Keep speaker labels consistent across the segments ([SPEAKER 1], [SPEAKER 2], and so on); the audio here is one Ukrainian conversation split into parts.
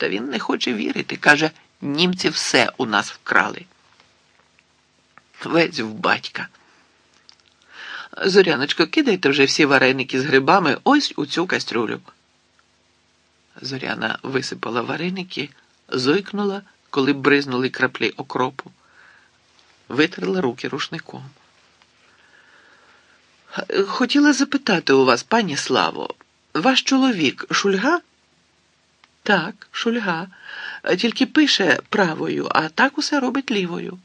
[SPEAKER 1] Та він не хоче вірити. Каже, німці все у нас вкрали. Вець в батька. Зоряночко, кидайте вже всі вареники з грибами ось у цю кастрюлю. Зоряна висипала вареники, зойкнула, коли бризнули краплі окропу, витерла руки рушником. Хотіла запитати у вас, пані Славо, ваш чоловік шульга? Так, шульга. Тільки пише правою, а так усе робить лівою.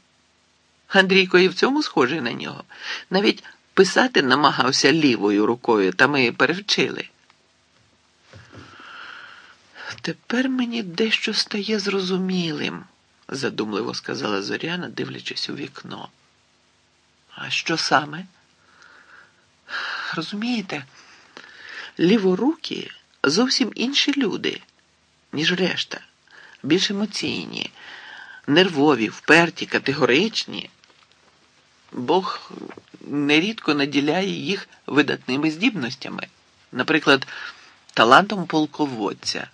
[SPEAKER 1] Андрійко і в цьому схожий на нього. Навіть писати намагався лівою рукою, та ми перевчили. Тепер мені дещо стає зрозумілим, задумливо сказала Зоряна, дивлячись у вікно. А що саме? Розумієте, ліворукі зовсім інші люди, ніж решта, більш емоційні, нервові, вперті, категоричні. Бог нерідко наділяє їх видатними здібностями, наприклад, талантом полководця.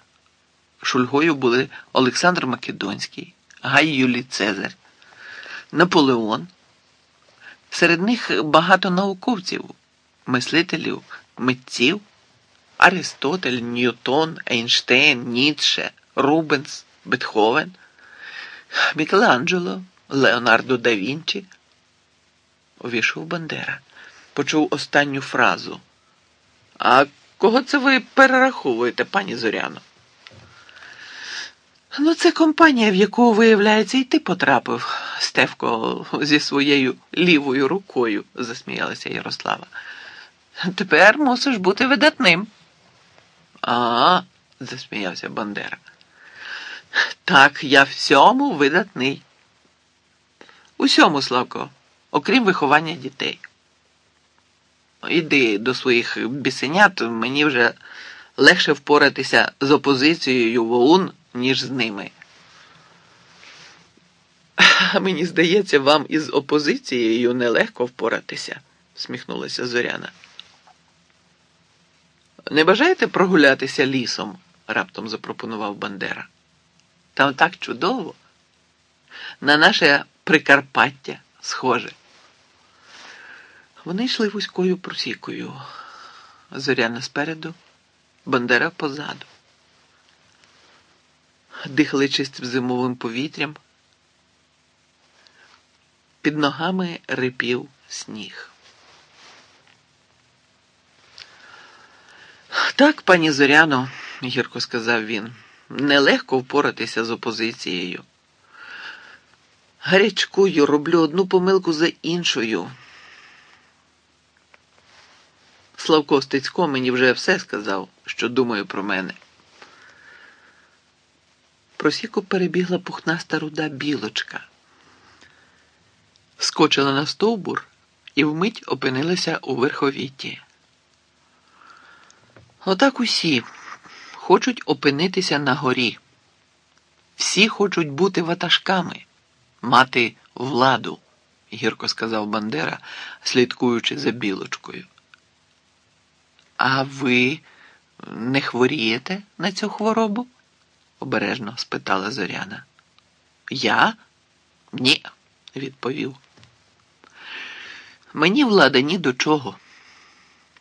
[SPEAKER 1] Шульгою були Олександр Македонський, Гай Юлій Цезар, Наполеон. Серед них багато науковців, мислителів, митців, Аристотель, Ньютон, Ейнштейн, Ніцше, Рубенс, Бетховен, Мікеланджело, Леонардо да Вінчі. Увійшов Бандера, почув останню фразу. А кого це ви перераховуєте, пані Зоряно? Ну, це компанія, в яку, виявляється, і ти потрапив, Стевко, зі своєю лівою рукою, засміялася Ярослава. Тепер мусиш бути видатним. А, засміявся Бандера. Так, я всьому видатний. Усьому, Славко, окрім виховання дітей. Іди до своїх бісенят, мені вже легше впоратися з опозицією в ніж з ними. Мені здається, вам із опозицією нелегко впоратися, сміхнулася Зоряна. Не бажаєте прогулятися лісом? раптом запропонував Бандера. Там так чудово. На наше Прикарпаття схоже. Вони йшли вузькою просікою. Зоряна спереду, Бандера позаду. Дихали чистим зимовим повітрям. Під ногами рипів сніг. Так, пані Зоряно, гірко сказав він, нелегко впоратися з опозицією. Гарячкую, роблю одну помилку за іншою. Славко Стецько мені вже все сказав, що думаю про мене. Просіку перебігла пухнаста руда білочка, скочила на стовбур і вмить опинилася у верховітті. Отак усі хочуть опинитися на горі. Всі хочуть бути ватажками, мати владу, гірко сказав Бандера, слідкуючи за білочкою. А ви не хворієте на цю хворобу? обережно спитала Зоряна. Я? Ні, відповів. Мені влада ні до чого.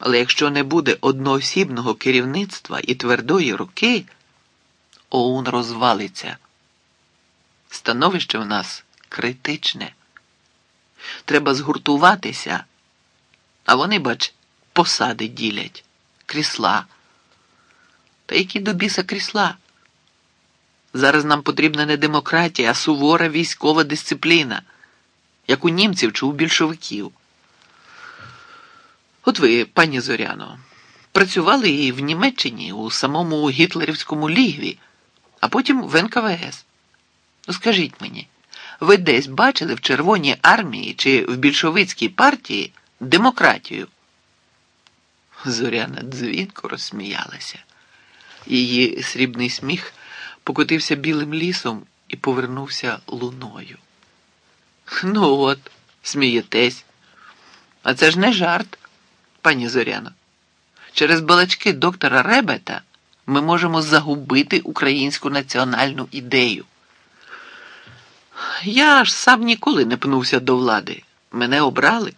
[SPEAKER 1] Але якщо не буде одноосібного керівництва і твердої руки, ОУН розвалиться. Становище в нас критичне. Треба згуртуватися, а вони, бач, посади ділять, крісла. Та які до біса крісла? Зараз нам потрібна не демократія, а сувора військова дисципліна, як у німців чи у більшовиків. От ви, пані Зоряно, працювали і в Німеччині у самому гітлерівському лігві, а потім в НКВС. Ну, скажіть мені, ви десь бачили в Червоній армії чи в більшовицькій партії демократію? Зоряна дзвінко розсміялася. Її срібний сміх покотився білим лісом і повернувся луною. Ну от, смієтесь. А це ж не жарт, пані Зоряно. Через балачки доктора Ребета ми можемо загубити українську національну ідею. Я ж сам ніколи не пнувся до влади. Мене обрали.